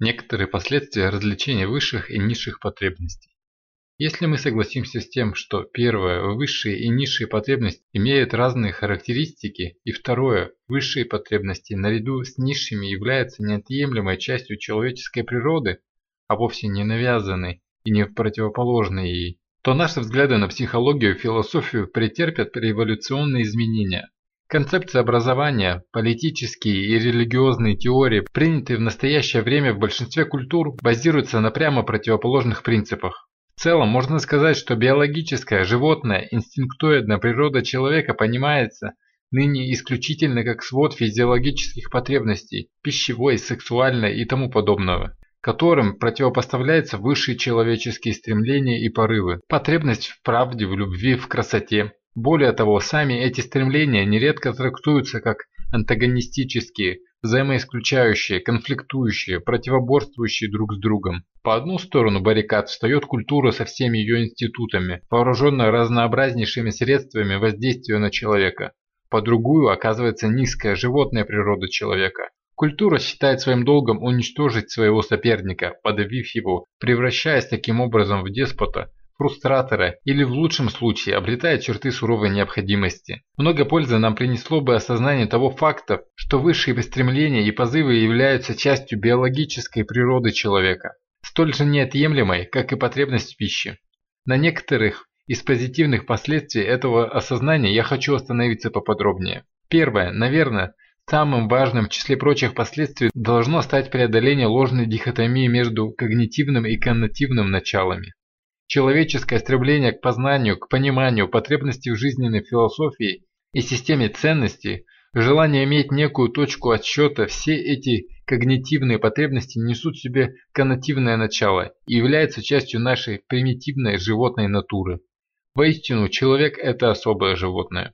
Некоторые последствия развлечения высших и низших потребностей. Если мы согласимся с тем, что первое, высшие и низшие потребности имеют разные характеристики, и второе, высшие потребности наряду с низшими являются неотъемлемой частью человеческой природы, а вовсе не навязанной и не противоположной ей, то наши взгляды на психологию и философию претерпят революционные изменения. Концепции образования, политические и религиозные теории, принятые в настоящее время в большинстве культур, базируются на прямо противоположных принципах. В целом можно сказать, что биологическая, животная, инстинктоидная природа человека понимается ныне исключительно как свод физиологических потребностей, пищевой, сексуальной и тому подобного которым противопоставляются высшие человеческие стремления и порывы, потребность в правде, в любви, в красоте, более того, сами эти стремления нередко трактуются как антагонистические, взаимоисключающие, конфликтующие, противоборствующие друг с другом. По одну сторону баррикад встает культура со всеми ее институтами, вооруженная разнообразнейшими средствами воздействия на человека. По другую оказывается низкая животная природа человека. Культура считает своим долгом уничтожить своего соперника, подавив его, превращаясь таким образом в деспота, фрустратора или в лучшем случае обретает черты суровой необходимости. Много пользы нам принесло бы осознание того факта, что высшие стремления и позывы являются частью биологической природы человека, столь же неотъемлемой, как и потребность в пище. На некоторых из позитивных последствий этого осознания я хочу остановиться поподробнее. Первое, наверное, Самым важным в числе прочих последствий должно стать преодоление ложной дихотомии между когнитивным и коннотивным началами. Человеческое стремление к познанию, к пониманию потребностей в жизненной философии и системе ценностей, желание иметь некую точку отсчета, все эти когнитивные потребности несут в себе коннотивное начало и являются частью нашей примитивной животной натуры. Воистину, человек – это особое животное.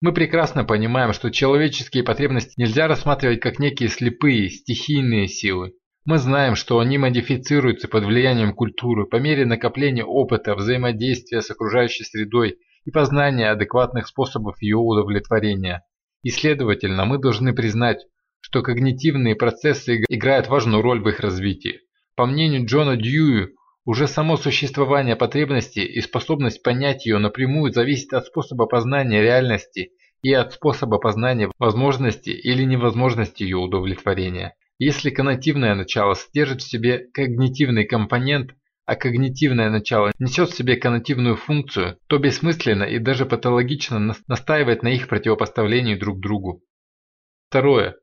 Мы прекрасно понимаем, что человеческие потребности нельзя рассматривать как некие слепые, стихийные силы. Мы знаем, что они модифицируются под влиянием культуры по мере накопления опыта, взаимодействия с окружающей средой и познания адекватных способов ее удовлетворения. И следовательно, мы должны признать, что когнитивные процессы играют важную роль в их развитии. По мнению Джона Дьюи, уже само существование потребности и способность понять ее напрямую зависит от способа познания реальности и от способа познания возможности или невозможности ее удовлетворения. Если коннотивное начало содержит в себе когнитивный компонент, а когнитивное начало несет в себе коннотивную функцию, то бессмысленно и даже патологично настаивать на их противопоставлении друг другу. Второе.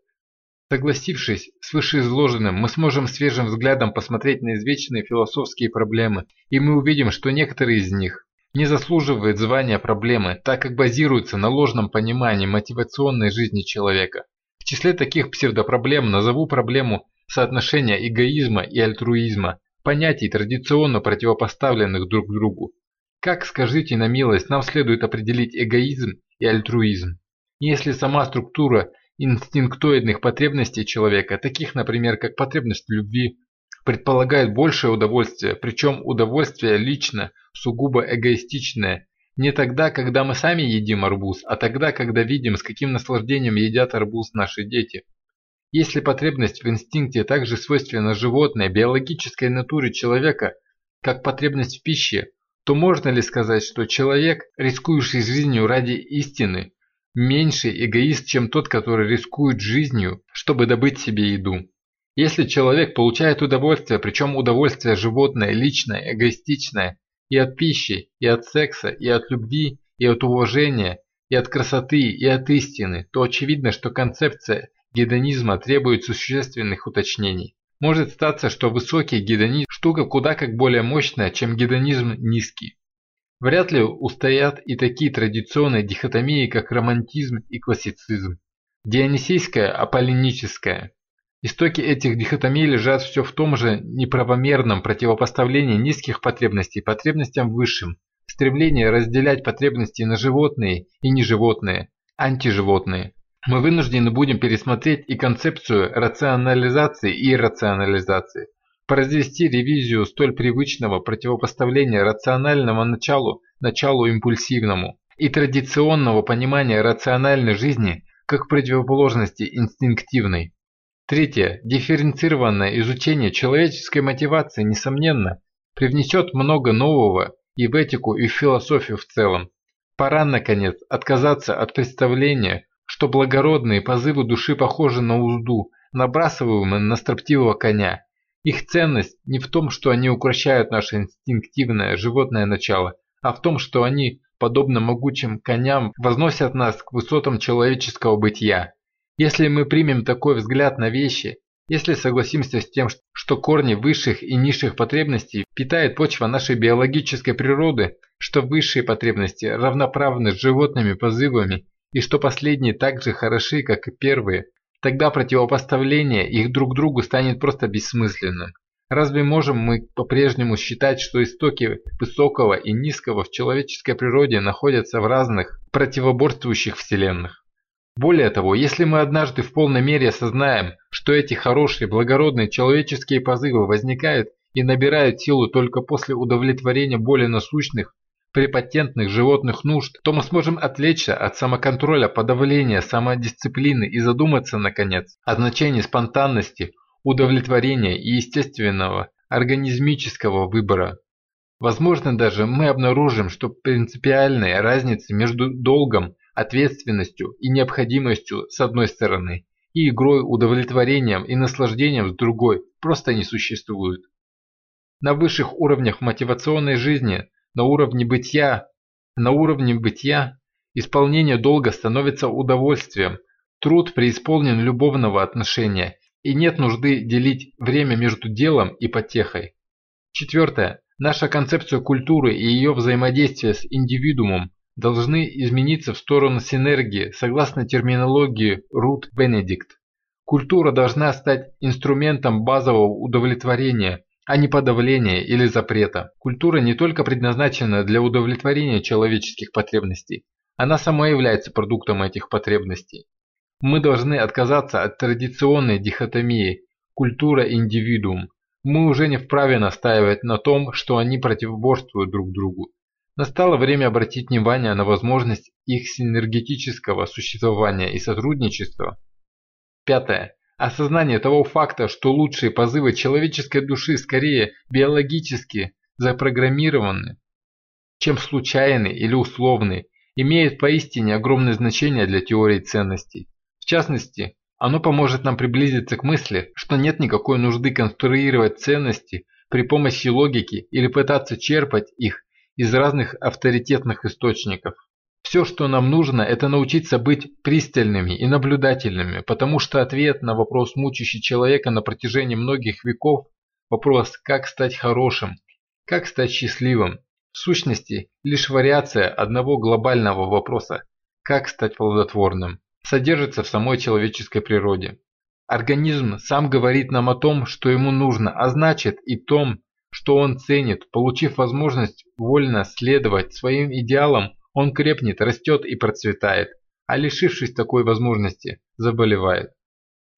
Согласившись с вышеизложенным, мы сможем свежим взглядом посмотреть на извечные философские проблемы, и мы увидим, что некоторые из них не заслуживают звания проблемы, так как базируются на ложном понимании мотивационной жизни человека числе таких псевдопроблем назову проблему соотношения эгоизма и альтруизма, понятий, традиционно противопоставленных друг другу. Как, скажите на милость, нам следует определить эгоизм и альтруизм? Если сама структура инстинктоидных потребностей человека, таких, например, как потребность в любви, предполагает большее удовольствие, причем удовольствие лично, сугубо эгоистичное, не тогда, когда мы сами едим арбуз, а тогда, когда видим, с каким наслаждением едят арбуз наши дети. Если потребность в инстинкте также свойственна животной, биологической натуре человека, как потребность в пище, то можно ли сказать, что человек, рискующий жизнью ради истины, меньший эгоист, чем тот, который рискует жизнью, чтобы добыть себе еду? Если человек получает удовольствие, причем удовольствие животное, личное, эгоистичное, и от пищи, и от секса, и от любви, и от уважения, и от красоты, и от истины, то очевидно, что концепция гедонизма требует существенных уточнений. Может статься, что высокий гедонизм – штука куда как более мощная, чем гедонизм низкий. Вряд ли устоят и такие традиционные дихотомии, как романтизм и классицизм. Дионисийская, аполлиническая. Истоки этих дихотомий лежат все в том же неправомерном противопоставлении низких потребностей потребностям высшим, стремлении разделять потребности на животные и неживотные, антиживотные. Мы вынуждены будем пересмотреть и концепцию рационализации и иррационализации, произвести ревизию столь привычного противопоставления рационального началу началу импульсивному и традиционного понимания рациональной жизни как противоположности инстинктивной. Третье. Дифференцированное изучение человеческой мотивации, несомненно, привнесет много нового и в этику, и в философию в целом. Пора, наконец, отказаться от представления, что благородные позывы души похожи на узду, набрасываемые на строптивого коня. Их ценность не в том, что они укращают наше инстинктивное животное начало, а в том, что они, подобно могучим коням, возносят нас к высотам человеческого бытия. Если мы примем такой взгляд на вещи, если согласимся с тем, что корни высших и низших потребностей питает почва нашей биологической природы, что высшие потребности равноправны с животными позывами и что последние так же хороши, как и первые, тогда противопоставление их друг другу станет просто бессмысленным. Разве можем мы по-прежнему считать, что истоки высокого и низкого в человеческой природе находятся в разных противоборствующих вселенных? Более того, если мы однажды в полной мере осознаем, что эти хорошие, благородные человеческие позывы возникают и набирают силу только после удовлетворения более насущных, препатентных животных нужд, то мы сможем отвлечься от самоконтроля, подавления, самодисциплины и задуматься, наконец, о значении спонтанности, удовлетворения и естественного, организмического выбора. Возможно даже мы обнаружим, что принципиальной разницы между долгом ответственностью и необходимостью с одной стороны, и игрой, удовлетворением и наслаждением с другой просто не существует. На высших уровнях мотивационной жизни, на уровне бытия, на уровне бытия, исполнение долга становится удовольствием, труд преисполнен любовного отношения, и нет нужды делить время между делом и потехой. Четвертое. Наша концепция культуры и ее взаимодействие с индивидуумом должны измениться в сторону синергии, согласно терминологии Рут Бенедикт. Культура должна стать инструментом базового удовлетворения, а не подавления или запрета. Культура не только предназначена для удовлетворения человеческих потребностей, она сама является продуктом этих потребностей. Мы должны отказаться от традиционной дихотомии культура-индивидуум. Мы уже не вправе настаивать на том, что они противоборствуют друг другу. Настало время обратить внимание на возможность их синергетического существования и сотрудничества. Пятое. Осознание того факта, что лучшие позывы человеческой души скорее биологически запрограммированы, чем случайные или условные, имеет поистине огромное значение для теории ценностей. В частности, оно поможет нам приблизиться к мысли, что нет никакой нужды конструировать ценности при помощи логики или пытаться черпать их из разных авторитетных источников. Все, что нам нужно, это научиться быть пристальными и наблюдательными, потому что ответ на вопрос, мучащий человека на протяжении многих веков, вопрос «как стать хорошим?», «как стать счастливым?», в сущности, лишь вариация одного глобального вопроса «как стать плодотворным?», содержится в самой человеческой природе. Организм сам говорит нам о том, что ему нужно, а значит и том, что он ценит, получив возможность вольно следовать своим идеалам, он крепнет, растет и процветает, а лишившись такой возможности, заболевает.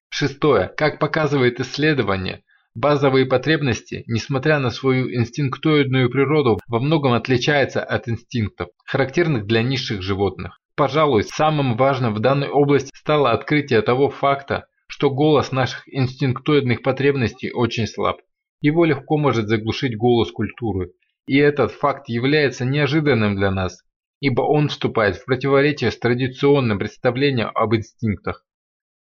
Шестое. Как показывает исследование, базовые потребности, несмотря на свою инстинктоидную природу, во многом отличаются от инстинктов, характерных для низших животных. Пожалуй, самым важным в данной области стало открытие того факта, что голос наших инстинктоидных потребностей очень слаб. Его легко может заглушить голос культуры. И этот факт является неожиданным для нас, ибо он вступает в противоречие с традиционным представлением об инстинктах,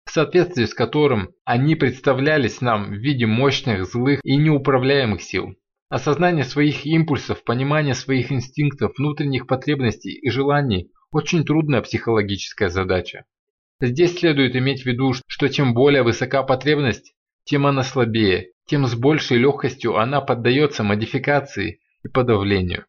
в соответствии с которым они представлялись нам в виде мощных, злых и неуправляемых сил. Осознание своих импульсов, понимание своих инстинктов, внутренних потребностей и желаний – очень трудная психологическая задача. Здесь следует иметь в виду, что чем более высока потребность, тем она слабее, тем с большей легкостью она поддается модификации и подавлению.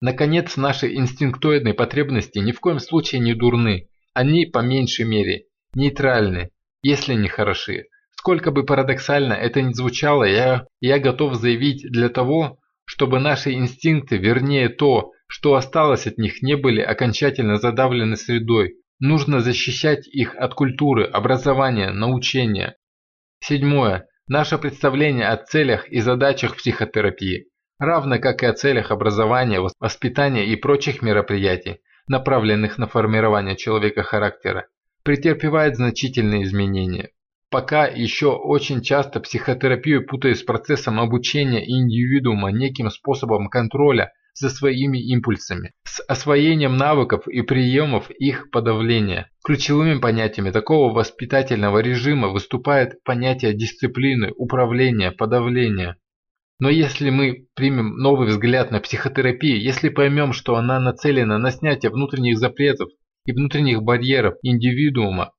Наконец, наши инстинктоидные потребности ни в коем случае не дурны, они, по меньшей мере, нейтральны, если не хороши. Сколько бы парадоксально это ни звучало, я, я готов заявить для того, чтобы наши инстинкты, вернее то, что осталось от них, не были окончательно задавлены средой. Нужно защищать их от культуры, образования, научения. Седьмое. Наше представление о целях и задачах психотерапии, равно как и о целях образования, воспитания и прочих мероприятий, направленных на формирование человека характера, претерпевает значительные изменения. пока еще очень часто психотерапию путают с процессом обучения индивидуума неким способом контроля за своими импульсами, с освоением навыков и приемов их подавления. Ключевыми понятиями такого воспитательного режима выступает понятие дисциплины, управления, подавления. Но если мы примем новый взгляд на психотерапию, если поймем, что она нацелена на снятие внутренних запретов и внутренних барьеров индивидуума,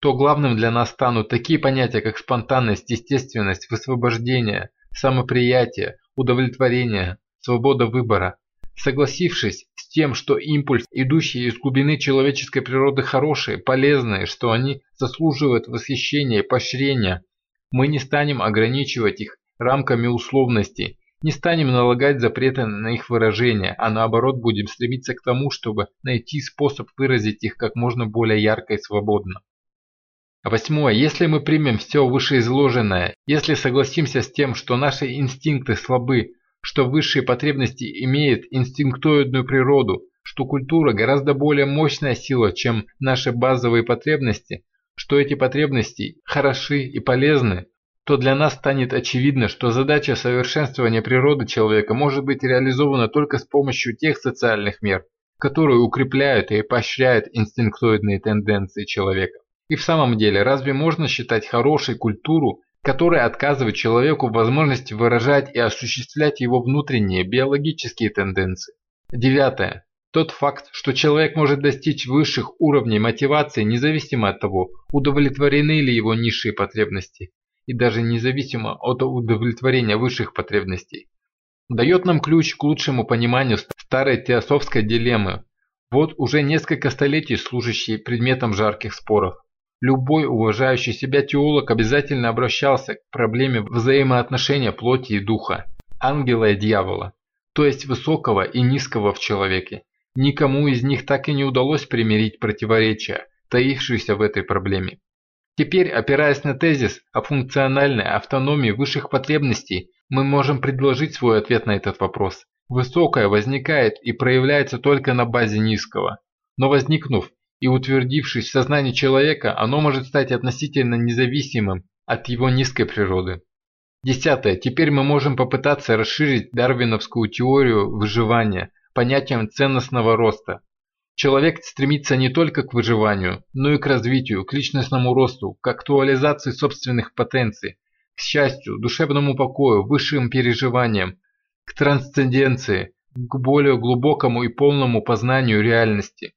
то главным для нас станут такие понятия, как спонтанность, естественность, высвобождение, самоприятие, удовлетворение, свобода выбора. Согласившись с тем, что импульс, идущий из глубины человеческой природы хорошие, полезные, что они заслуживают восхищения и поощрения, мы не станем ограничивать их рамками условностей, не станем налагать запреты на их выражение, а наоборот будем стремиться к тому, чтобы найти способ выразить их как можно более ярко и свободно. Восьмое. Если мы примем все вышеизложенное, если согласимся с тем, что наши инстинкты слабы, что высшие потребности имеют инстинктоидную природу, что культура гораздо более мощная сила, чем наши базовые потребности, что эти потребности хороши и полезны, то для нас станет очевидно, что задача совершенствования природы человека может быть реализована только с помощью тех социальных мер, которые укрепляют и поощряют инстинктоидные тенденции человека. И в самом деле, разве можно считать хорошей культуру, которая отказывает человеку в возможности выражать и осуществлять его внутренние биологические тенденции? Девятое. Тот факт, что человек может достичь высших уровней мотивации независимо от того, удовлетворены ли его низшие потребности, и даже независимо от удовлетворения высших потребностей, дает нам ключ к лучшему пониманию старой теософской дилеммы, вот уже несколько столетий служащей предметом жарких споров. Любой уважающий себя теолог обязательно обращался к проблеме взаимоотношения плоти и духа, ангела и дьявола, то есть высокого и низкого в человеке. Никому из них так и не удалось примирить противоречия, таившиеся в этой проблеме. Теперь, опираясь на тезис о функциональной автономии высших потребностей, мы можем предложить свой ответ на этот вопрос. Высокое возникает и проявляется только на базе низкого. Но возникнув и утвердившись в сознании человека, оно может стать относительно независимым от его низкой природы. Десятое. Теперь мы можем попытаться расширить дарвиновскую теорию выживания понятием ценностного роста. Человек стремится не только к выживанию, но и к развитию, к личностному росту, к актуализации собственных потенций, к счастью, душевному покою, высшим переживаниям, к трансценденции, к более глубокому и полному познанию реальности.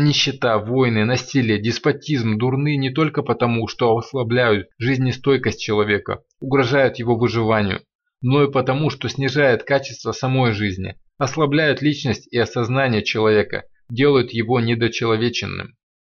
Нищета, войны, насилие, деспотизм дурны не только потому, что ослабляют жизнестойкость человека, угрожают его выживанию, но и потому, что снижают качество самой жизни, ослабляют личность и осознание человека – делают его недочеловеченным.